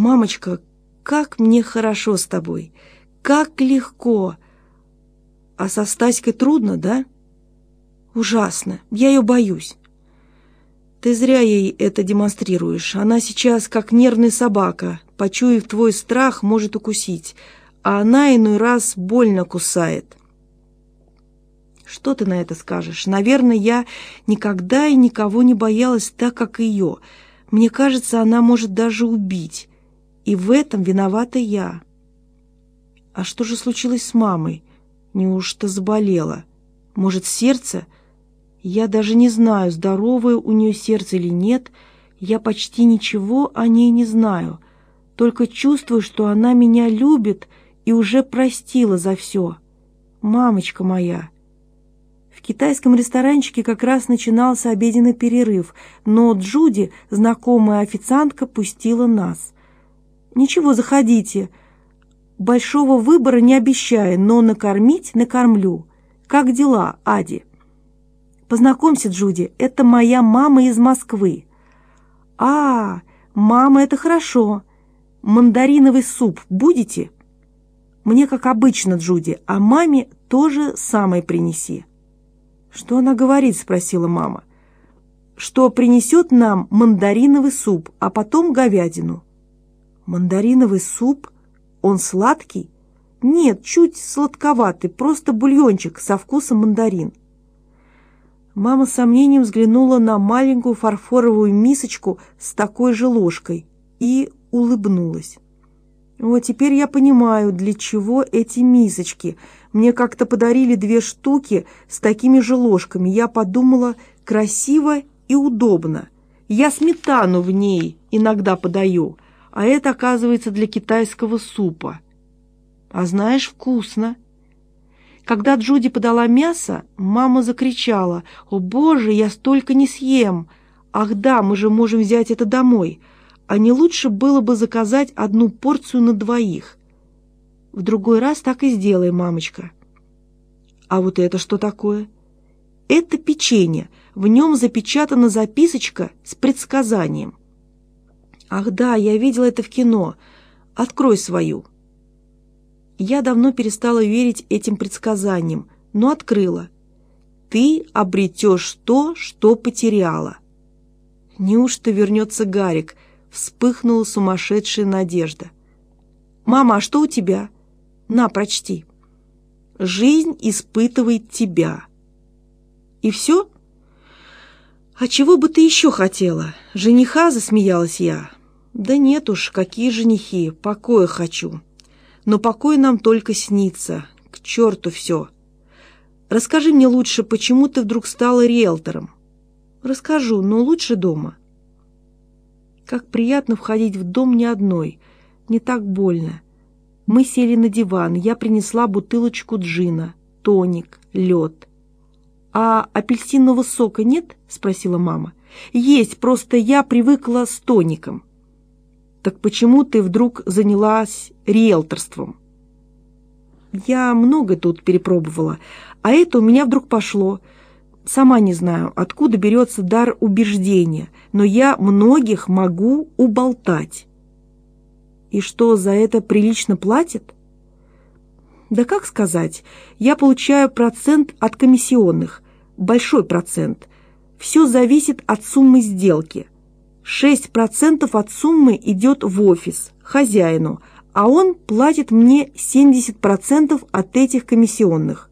«Мамочка, как мне хорошо с тобой! Как легко! А со Стаськой трудно, да?» «Ужасно! Я ее боюсь!» «Ты зря ей это демонстрируешь. Она сейчас как нервная собака, почуяв твой страх, может укусить, а она иной раз больно кусает». Что ты на это скажешь? Наверное, я никогда и никого не боялась так, как ее. Мне кажется, она может даже убить. И в этом виновата я. А что же случилось с мамой? Неужто заболела? Может, сердце? Я даже не знаю, здоровое у нее сердце или нет. Я почти ничего о ней не знаю. Только чувствую, что она меня любит и уже простила за все. Мамочка моя!» В китайском ресторанчике как раз начинался обеденный перерыв, но Джуди, знакомая официантка, пустила нас. «Ничего, заходите. Большого выбора не обещаю, но накормить накормлю. Как дела, Ади?» «Познакомься, Джуди, это моя мама из Москвы». «А, мама, это хорошо. Мандариновый суп будете?» «Мне как обычно, Джуди, а маме тоже самое принеси». «Что она говорит?» — спросила мама. «Что принесет нам мандариновый суп, а потом говядину». «Мандариновый суп? Он сладкий?» «Нет, чуть сладковатый, просто бульончик со вкусом мандарин». Мама с сомнением взглянула на маленькую фарфоровую мисочку с такой же ложкой и улыбнулась. «Вот теперь я понимаю, для чего эти мисочки», мне как-то подарили две штуки с такими же ложками. Я подумала, красиво и удобно. Я сметану в ней иногда подаю, а это, оказывается, для китайского супа. А знаешь, вкусно. Когда Джуди подала мясо, мама закричала, «О, Боже, я столько не съем! Ах да, мы же можем взять это домой!» А не лучше было бы заказать одну порцию на двоих? В другой раз так и сделай, мамочка. А вот это что такое? Это печенье. В нем запечатана записочка с предсказанием. Ах да, я видела это в кино. Открой свою. Я давно перестала верить этим предсказаниям, но открыла. Ты обретешь то, что потеряла. Неужто вернется Гарик? Вспыхнула сумасшедшая надежда. «Мама, а что у тебя?» На, прочти. Жизнь испытывает тебя. И все? А чего бы ты еще хотела? Жениха, засмеялась я. Да нет уж, какие женихи, покоя хочу. Но покой нам только снится. К черту все. Расскажи мне лучше, почему ты вдруг стала риэлтором? Расскажу, но лучше дома. Как приятно входить в дом не одной, не так больно. Мы сели на диван, я принесла бутылочку джина, тоник, лед. «А апельсинового сока нет?» — спросила мама. «Есть, просто я привыкла с тоником». «Так почему ты вдруг занялась риэлторством?» «Я много тут перепробовала, а это у меня вдруг пошло. Сама не знаю, откуда берется дар убеждения, но я многих могу уболтать». И что, за это прилично платят? Да как сказать, я получаю процент от комиссионных, большой процент. Все зависит от суммы сделки. 6% от суммы идет в офис, хозяину, а он платит мне 70% от этих комиссионных.